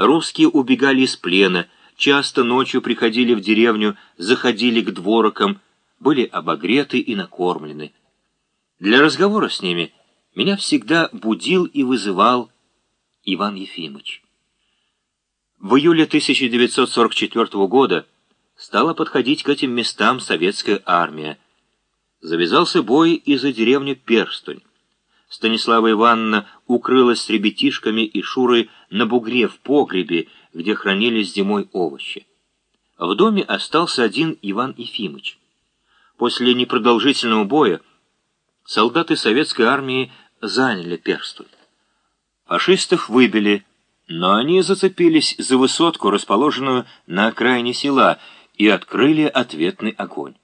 Русские убегали из плена, часто ночью приходили в деревню, заходили к дворокам, были обогреты и накормлены. Для разговора с ними меня всегда будил и вызывал Иван Ефимович. В июле 1944 года стала подходить к этим местам советская армия. Завязался бой и за деревню Перстунь. Станислава Ивановна укрылась с ребятишками и Шурой на бугре в погребе, где хранились зимой овощи. В доме остался один Иван Ефимович. После непродолжительного боя солдаты советской армии заняли Перстуль. Фашистов выбили, но они зацепились за высотку, расположенную на окраине села, и открыли ответный огонь.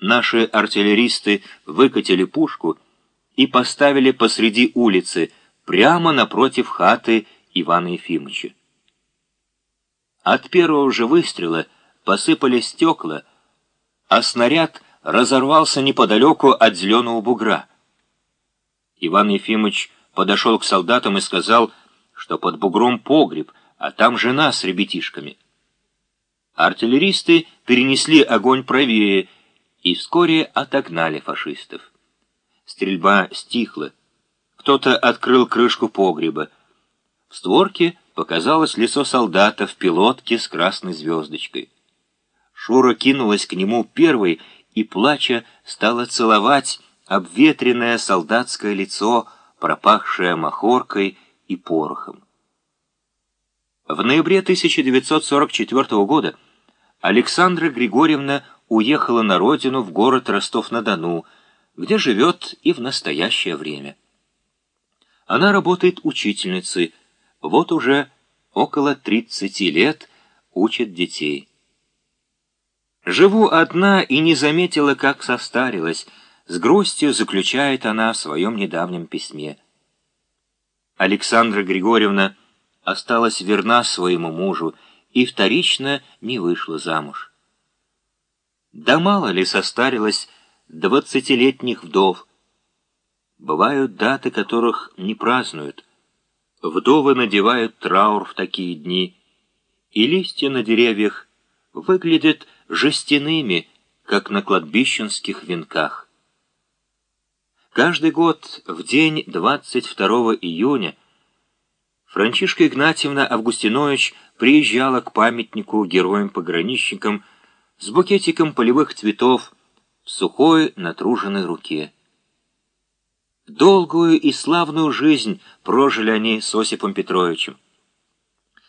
Наши артиллеристы выкатили пушку и поставили посреди улицы, прямо напротив хаты Ивана Ефимовича. От первого же выстрела посыпались стекла, а снаряд разорвался неподалеку от зеленого бугра. Иван Ефимович подошел к солдатам и сказал, что под бугром погреб, а там жена с ребятишками. Артиллеристы перенесли огонь правее и вскоре отогнали фашистов. Стрельба стихла. Кто-то открыл крышку погреба. В створке показалось лицо солдата в пилотке с красной звездочкой. Шура кинулась к нему первой и, плача, стала целовать обветренное солдатское лицо, пропахшее махоркой и порохом. В ноябре 1944 года Александра Григорьевна уехала на родину в город Ростов-на-Дону, где живет и в настоящее время. Она работает учительницей, вот уже около 30 лет учит детей. «Живу одна и не заметила, как состарилась», с грустью заключает она в своем недавнем письме. Александра Григорьевна осталась верна своему мужу и вторично не вышла замуж. Да мало ли состарилась двадцатилетних вдов. Бывают даты, которых не празднуют. Вдовы надевают траур в такие дни, и листья на деревьях выглядят жестяными, как на кладбищенских венках. Каждый год в день 22 июня Франчишка Игнатьевна Августинович приезжала к памятнику героям-пограничникам с букетиком полевых цветов в сухой натруженной руке. Долгую и славную жизнь прожили они с Осипом Петровичем.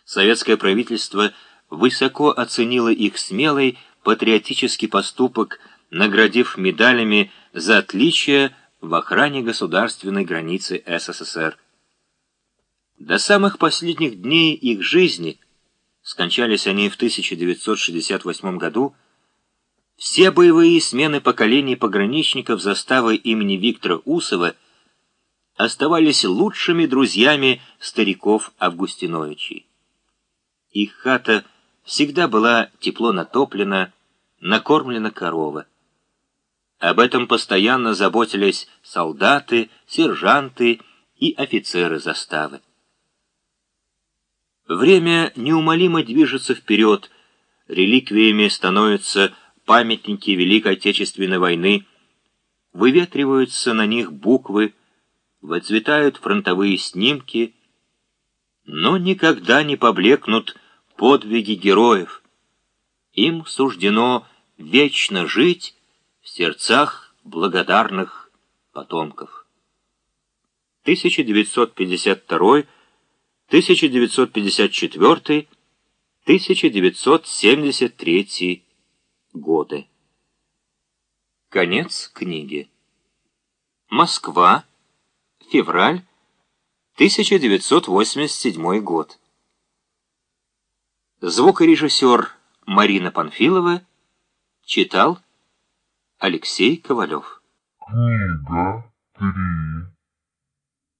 Советское правительство высоко оценило их смелый патриотический поступок, наградив медалями за отличие в охране государственной границы СССР. До самых последних дней их жизни, скончались они в 1968 году, все боевые смены поколений пограничников заставы имени Виктора Усова оставались лучшими друзьями стариков Августиновичей. Их хата всегда была тепло натоплена, накормлена корова. Об этом постоянно заботились солдаты, сержанты и офицеры заставы. Время неумолимо движется вперед, реликвиями становятся памятники Великой Отечественной войны, выветриваются на них буквы, выцветают фронтовые снимки, но никогда не поблекнут подвиги героев. Им суждено вечно жить в сердцах благодарных потомков. 1952 1954 1973 годы. Конец книги. Москва. Февраль. 1987 год. Звукорежиссер Марина Панфилова читал Алексей Ковалев. Книга три.